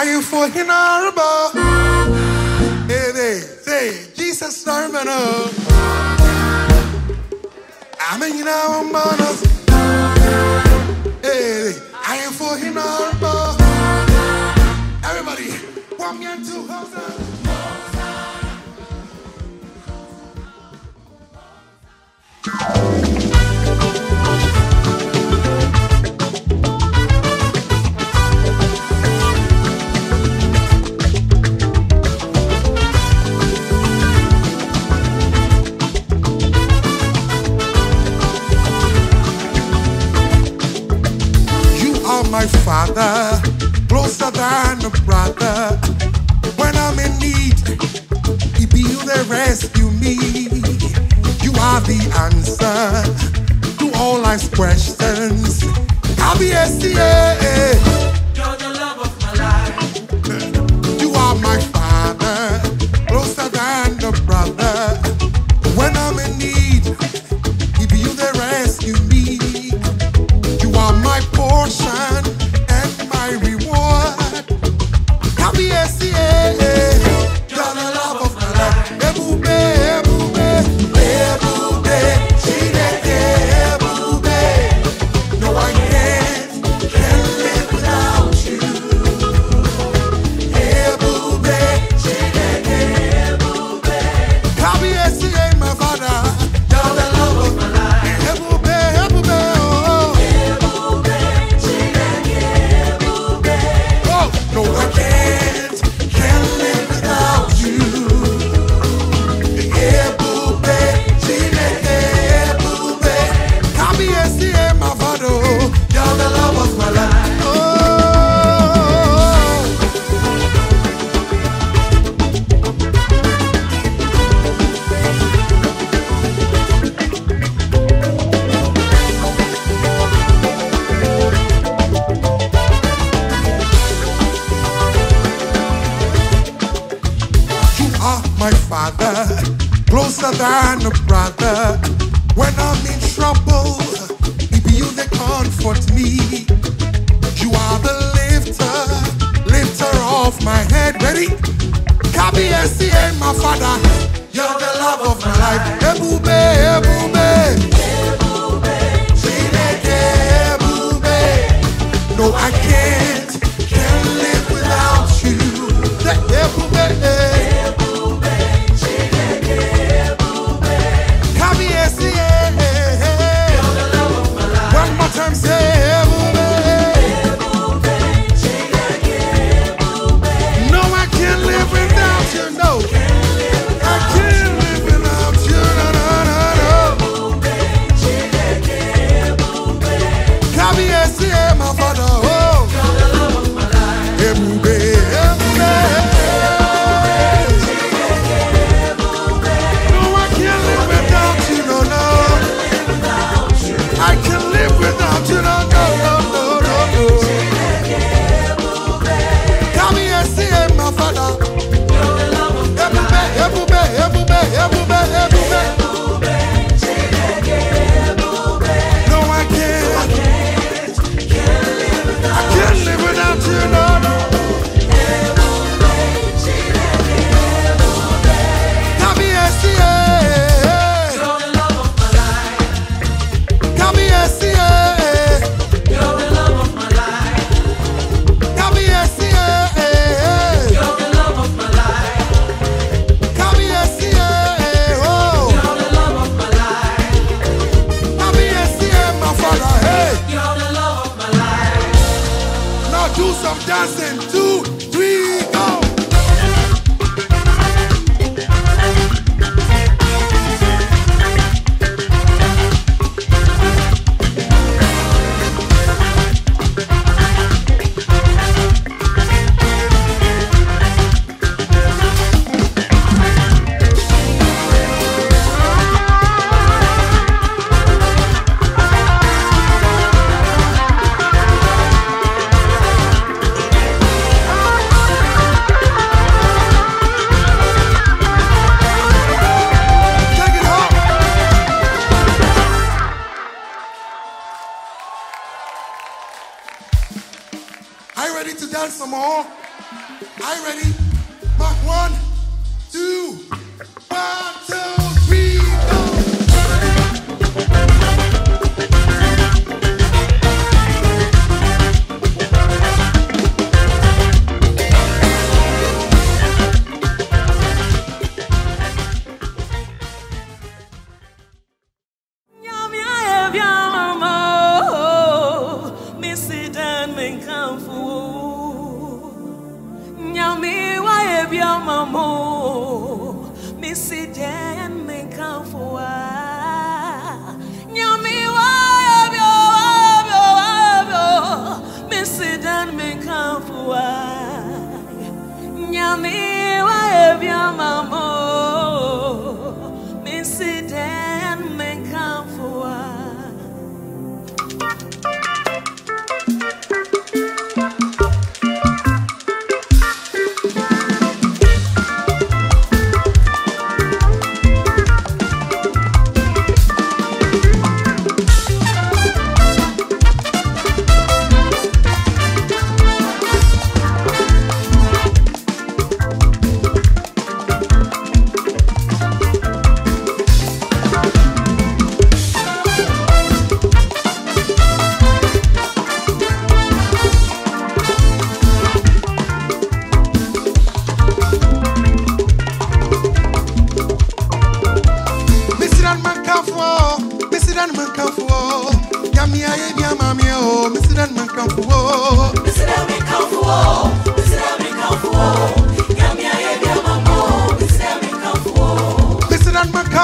Aye for hinarba. Hey, hey, hey, Jesus, no, no. I'm in our. my father, closer than a brother. When I'm in need, he be you that rescue me. You are the answer to all life's questions. I'll be You're the love of my life. You are my father, closer than a brother. When I'm in need, he be you that rescue me. You are my portion.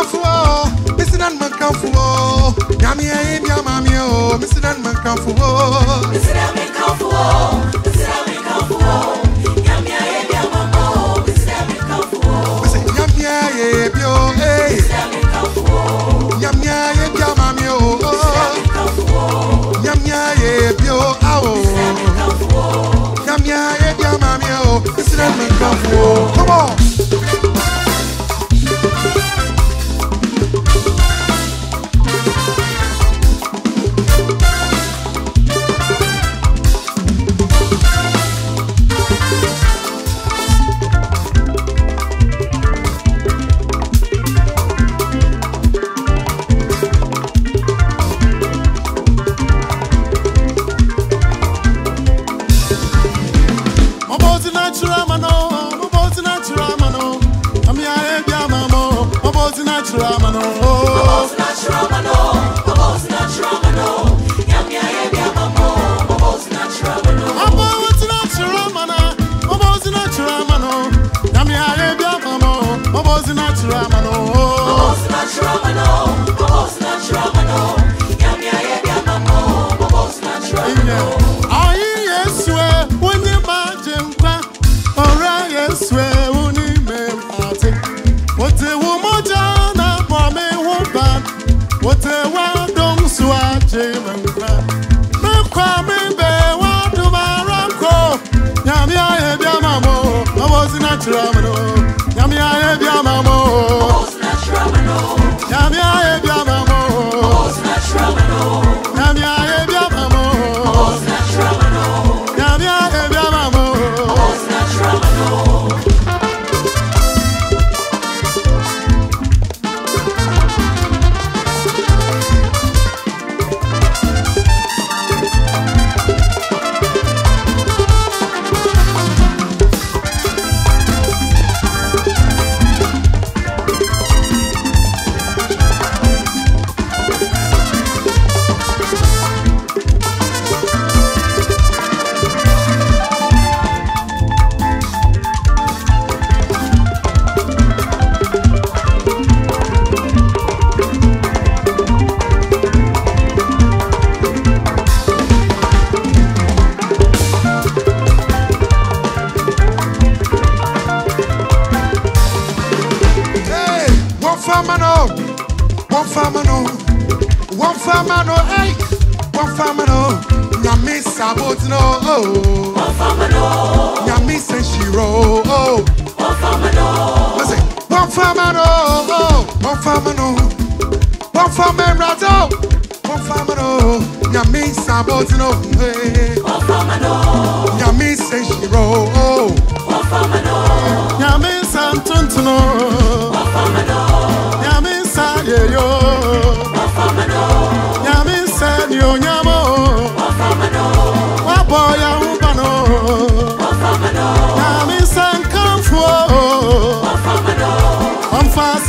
mankafuo misinan mankafuo nyame ayi bia mami o oh. misinan mankafuo misinan Ramano.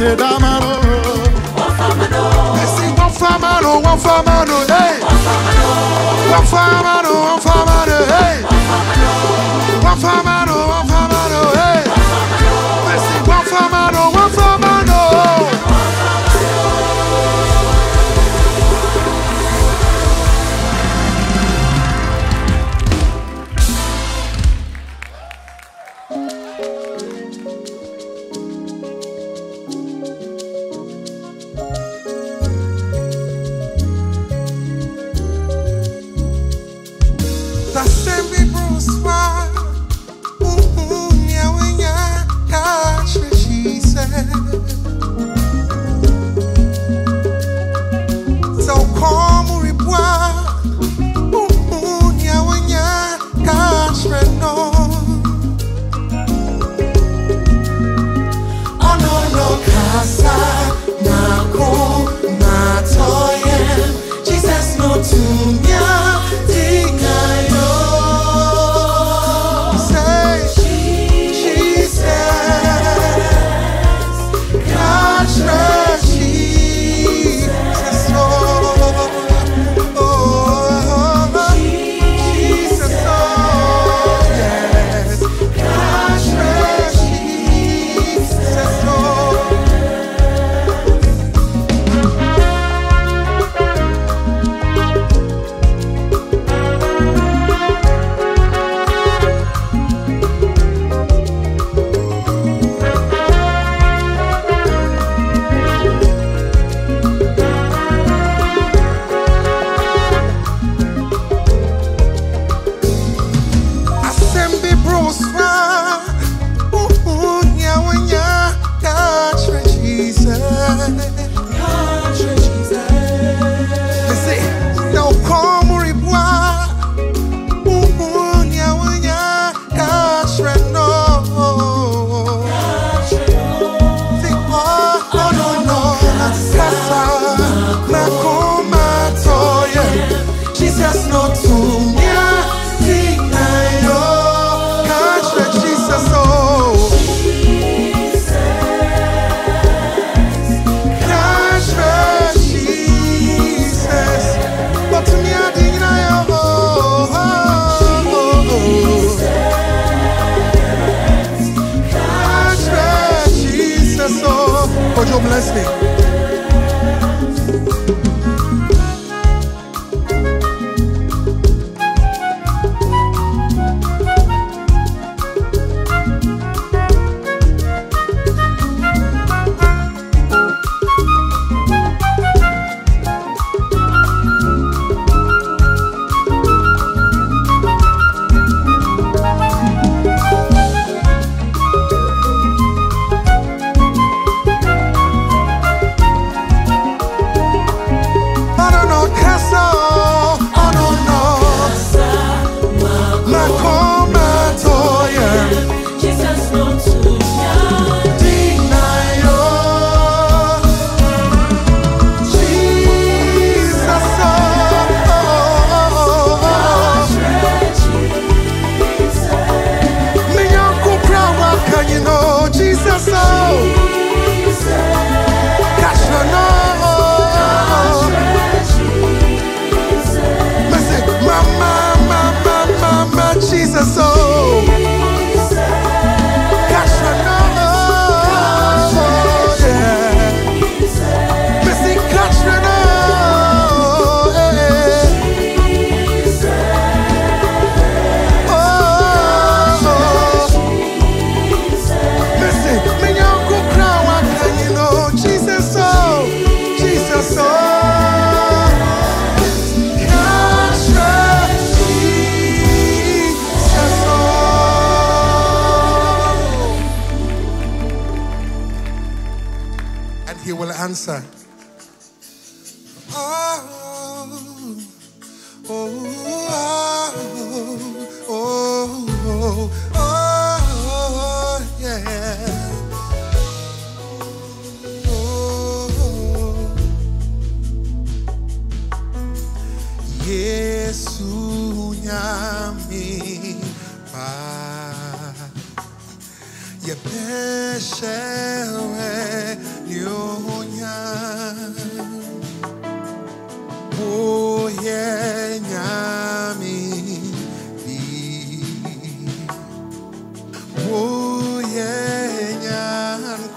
de damaro. Messi wafamano, hey. Wafamano, wafamano,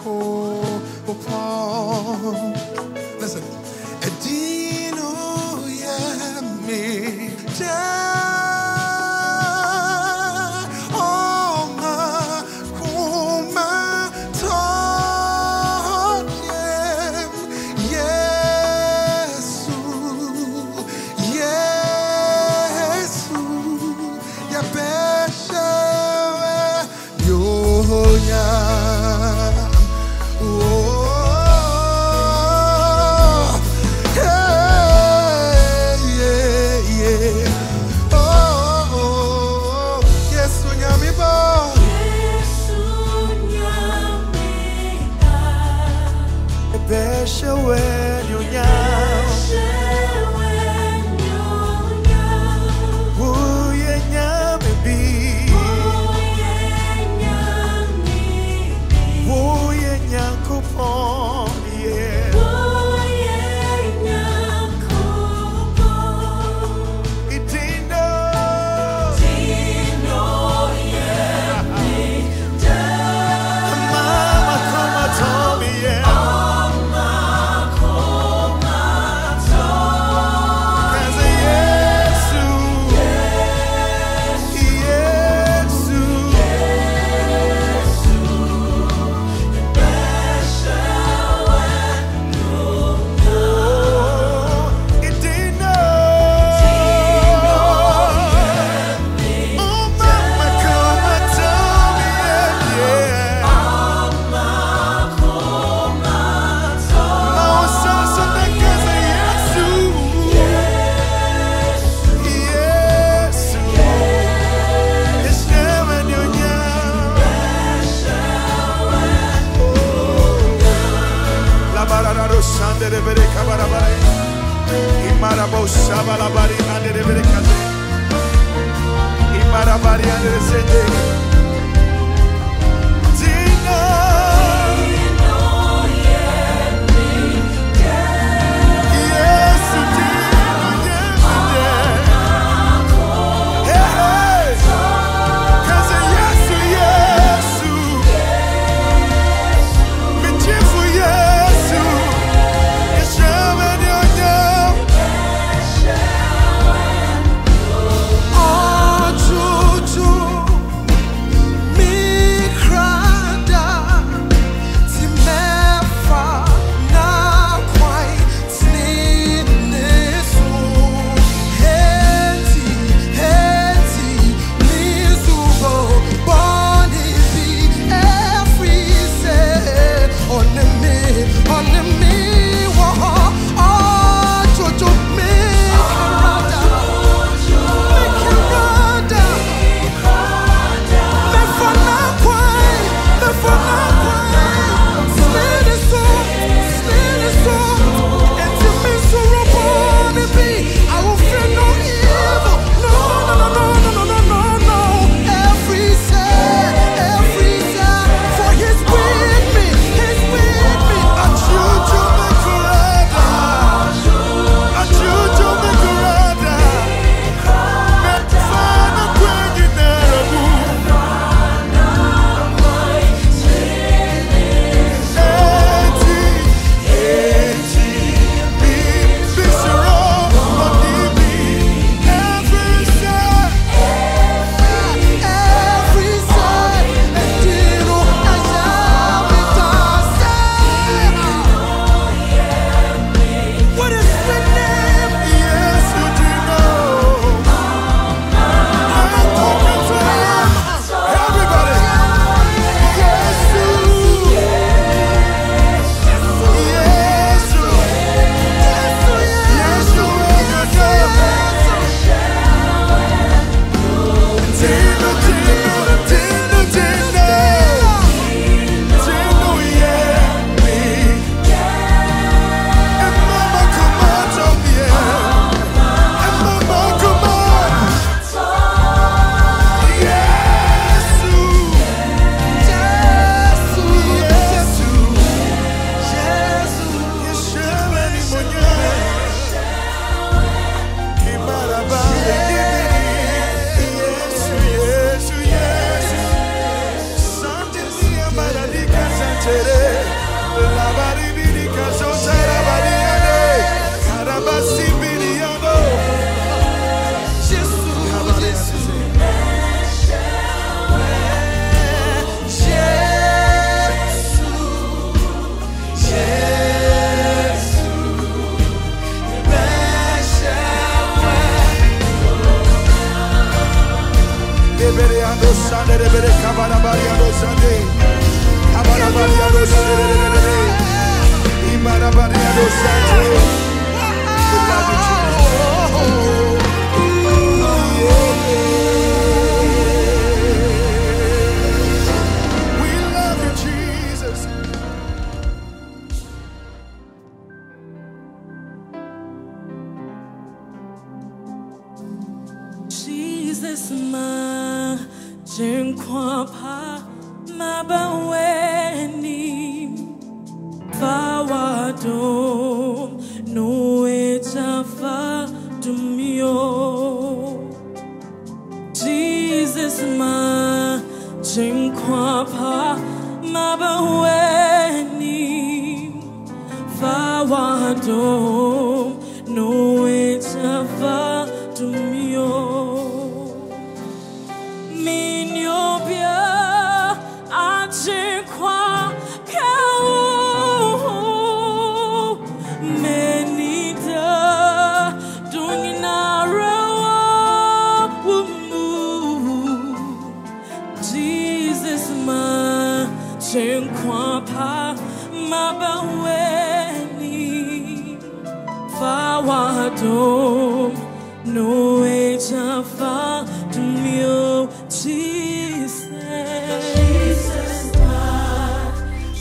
nyanko upon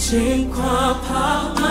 Jesus ma chenkwa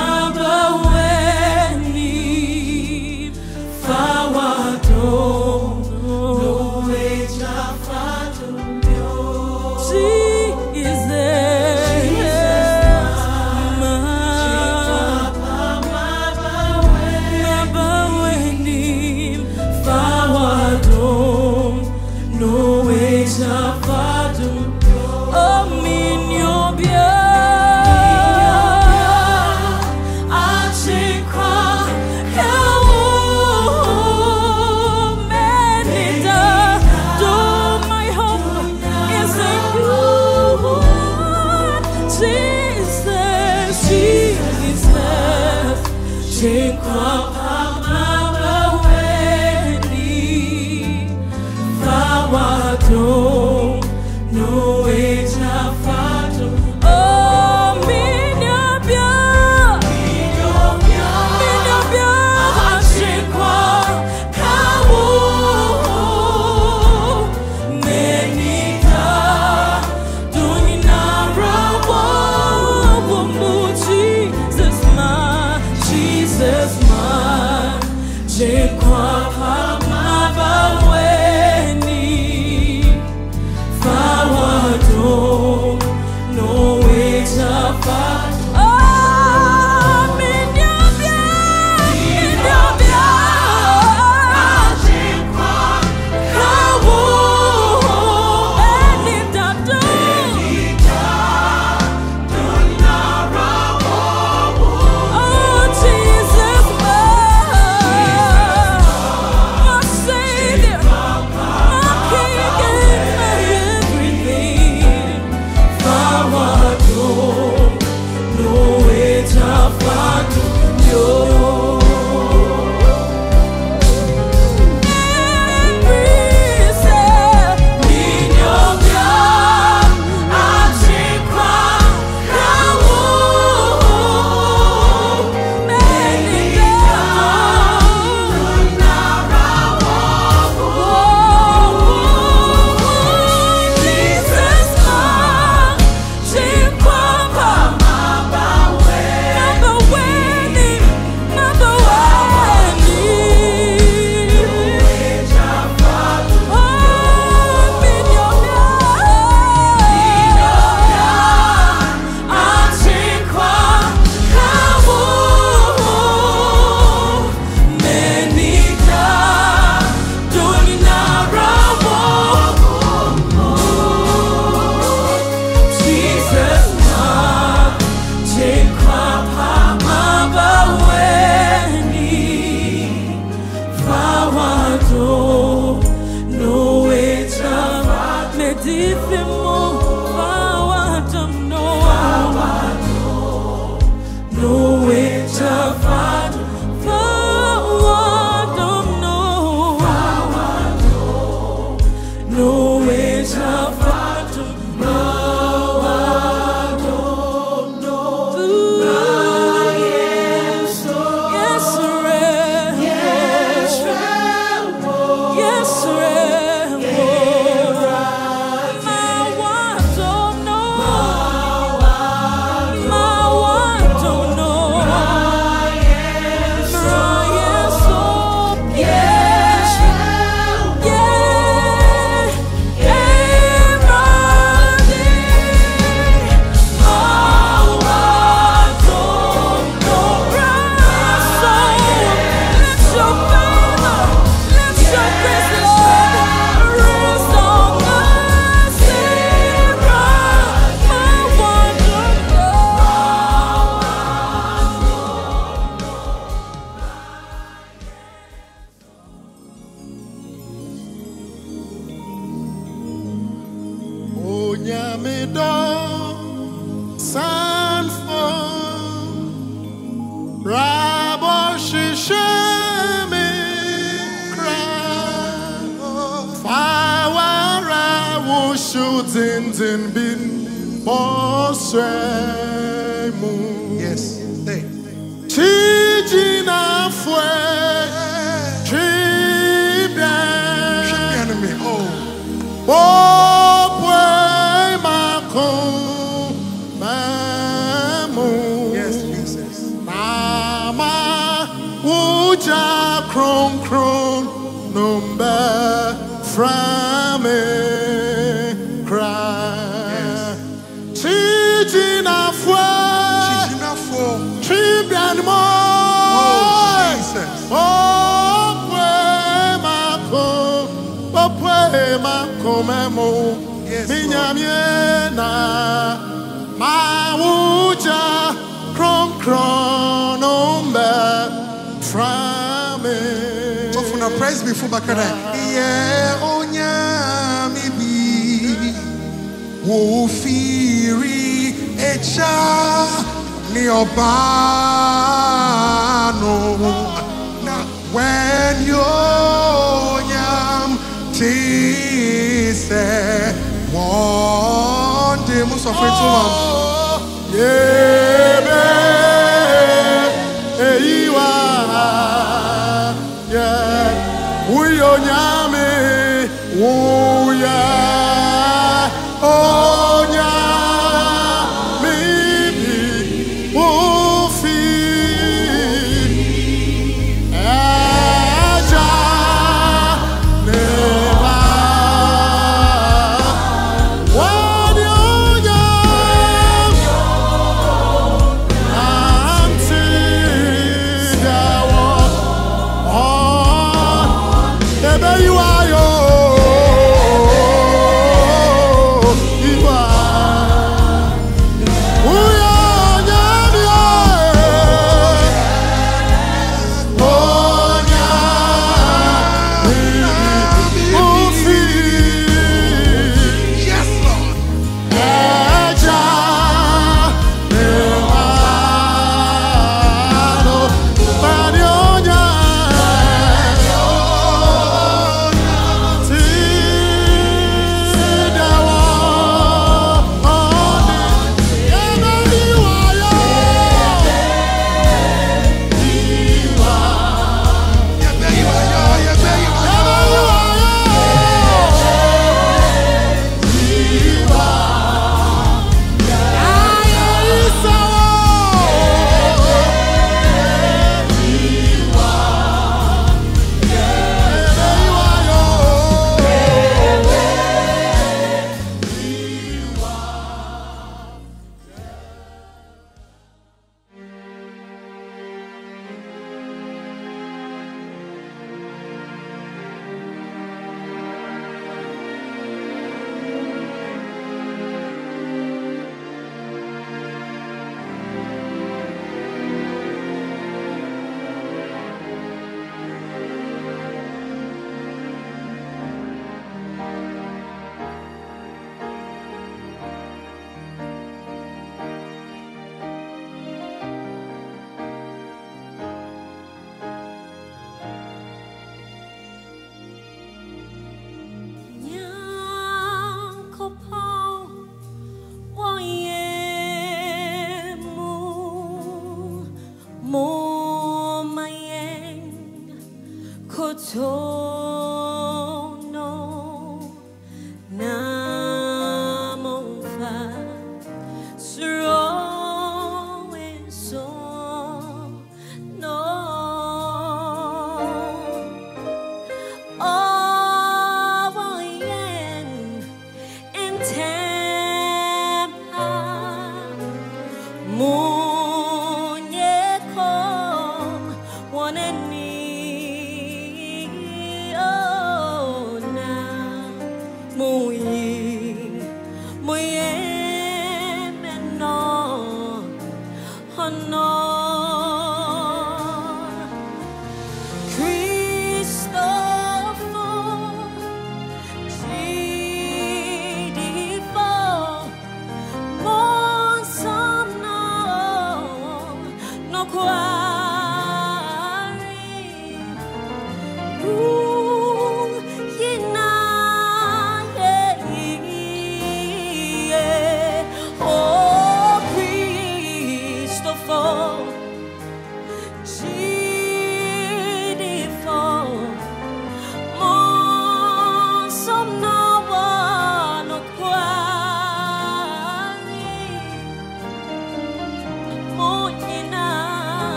back from a cry. Teaching of war, trip and more. Oh, Jesus. Oh, oh, na krom krom. your praise before Bakara. Yeah, onya mibi wo firi echa ni obano. Now when your yam tise one day musa fetu oh. Yeah. Nyame wuya. onyame Yes, kotono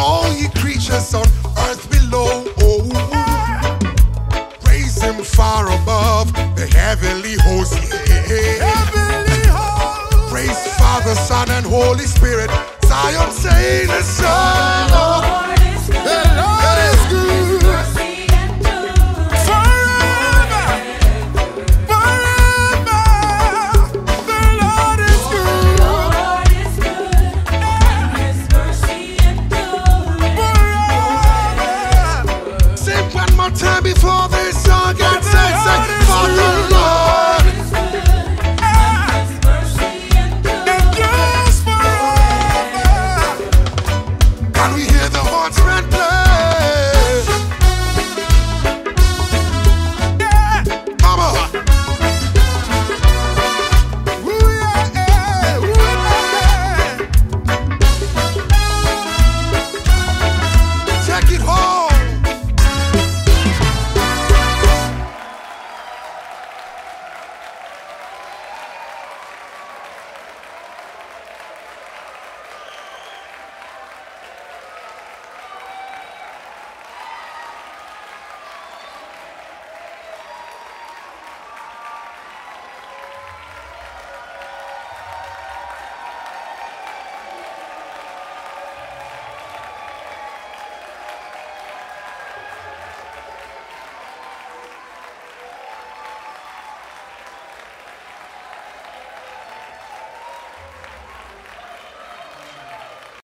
all ye creatures on earth below. Oh, praise him far above the heavenly host. Heavenly host. Praise Father, Son, and Holy Spirit. Zion, say the Son.